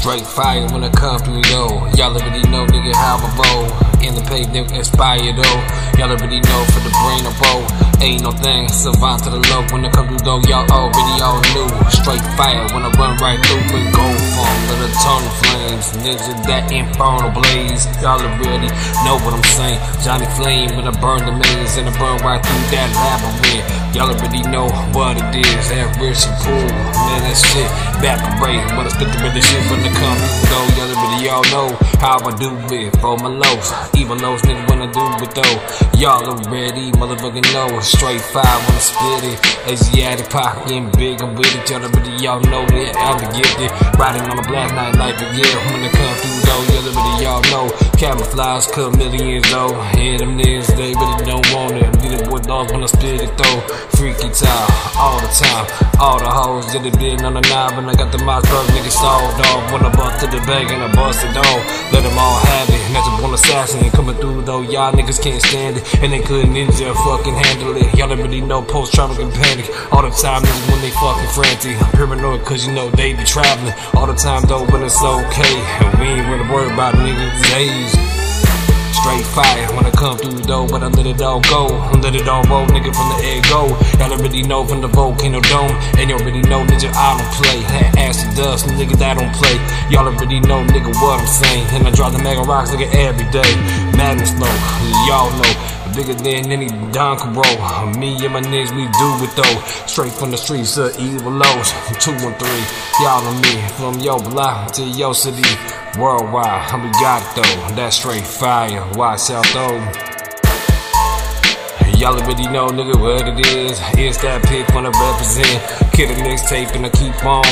Straight fire when it come through yo. Y'all already know, nigga, how I roll. In the nigga, inspired though. Y'all already know for the brain of roll. Ain't no thing, survive to the low when it come through though. Y'all already all knew. Straight fire when I run right through with go. Let it turn flames. Nigga, that infernal blaze. Y'all already know what I'm saying. Johnny Flame when I burn the maze and I burn right through that labyrinth. Y'all already know what it is. That rich and cool. Man, that shit back away. But I spit the shit from the come though. Y'all already all know how I do it. For my lows. Even those niggas wanna do it though. Y'all already motherfucking know. Straight five when I spit it. Asiatic pocket big. I'm with it. Y'all already y'all know it. I'm gifted. Riding on a black night like a yeah. When it come through though. Y'all already y'all know. Camouflage cut millions though. Yeah, them niggas they really don't want it. When I spit it though. Freaky time, all the time. All the hoes did it been on the knob, and I got the truck niggas sold off. When I bust the bag and I bust it on, let them all have it. Natural born assassin coming through though, y'all niggas can't stand it, and they couldn't ninja fucking handle it. Y'all don't really know post traumatic and panic. All the time niggas when they fucking frantic. I'm paranoid cause you know they be traveling. All the time though when it's okay, and we ain't really worried about niggas' days. Straight fire when I come through though, but I let it all go. I let it all roll, nigga, from the egg go. Y'all already know from the volcano dome, and you already know, nigga, I don't play. Had acid dust, nigga, that don't play. Y'all already know, nigga, what I'm saying. And I drop the mega rocks, nigga, every day. Madness no, y'all know. Bigger than any Don roll. Me and my niggas, we do it though. Straight from the streets of evil lows. Two and three, y'all and me. From your block to your city. Worldwide, we got it though. That straight fire. Watch out though. Y'all already know, nigga, what it is. It's that pick when I represent. Kid a mixtape and I keep on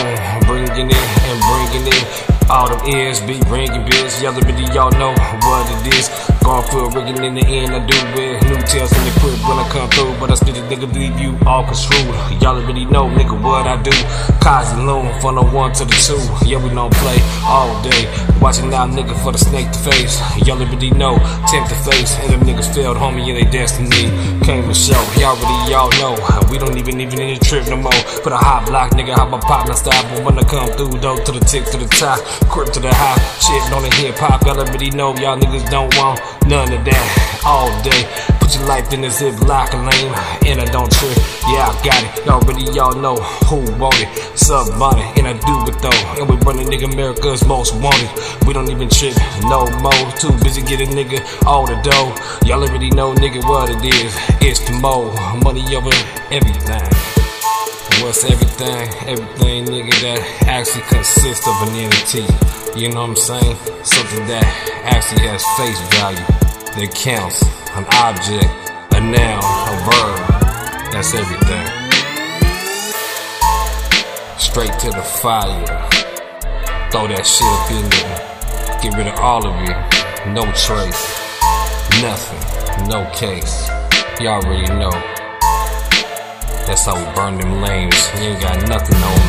bringing it and bringing it. All them ears be ringing, bitch. Y'all already y'all know what it is. Gone for a rigging in the end, I do with new tails in the crib when I come through. But I still nigga leave you all construed. Y'all already know, nigga, what I do. Kaze Loon from the one to the two. Yeah, we don't play all day. Watching out, nigga, for the snake to face. Y'all already know, tempt the face. And them niggas failed, homie, in their destiny. Came to show, y'all already y'all know. We don't even even in the trip no more. Put a hot block, nigga, how my partner style. But when I come through, though, to the tick, to the top, crip to the high. Shit on the hip hop, y'all already know, y'all niggas don't want none of that all day. Put your life in a zip lock lane, and I don't trip. Yeah, I got it. Already y'all know who want it. Sub money, and I do it though. And we running nigga America's most wanted. We don't even trip no more. Too busy getting nigga all the dough. Y'all already know nigga what it is. It's the mo money over everything. What's everything? Everything, nigga, that actually consists of an entity. You know what I'm saying? Something that actually has face value, that counts, an object, a noun, a verb. That's everything. Straight to the fire. Throw that shit up in there. Get rid of all of it. No trace. Nothing. No case. Y'all already know. That's how we burn them lanes. You ain't got nothing on.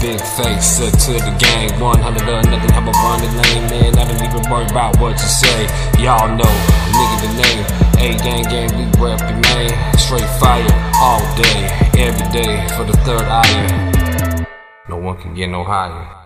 Big face, set to the gang. 100 or nothing, how about run the lane, man? I don't even worry about what you say. Y'all know, nigga, the name. A gang gang, we reppin', man. Straight fire, all day, every day for the third eye. No one can get no higher.